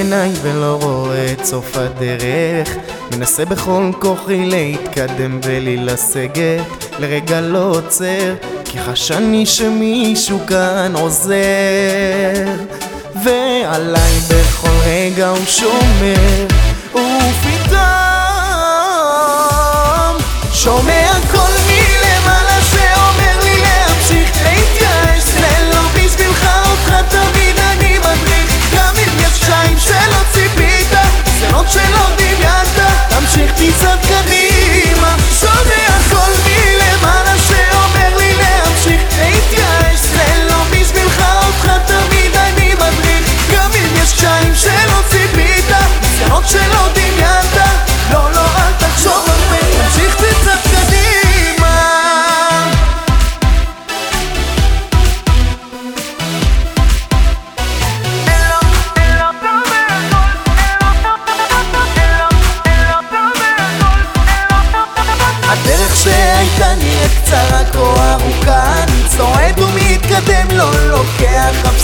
עיניי ולא רואה את סוף הדרך. מנסה בכל כוחי להתקדם ולהילסגת לרגע לא עוצר כי חשני שמישהו כאן עוזר. ועליי בכל רגע הוא שומר ופתאום שומע כל מי למעלה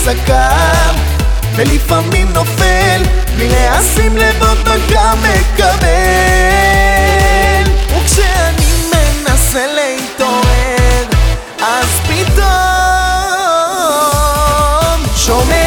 שקם ולפעמים נופל מלהשים לב אותו גם מקבל. וכשאני מנסה להתעורר אז פתאום שומע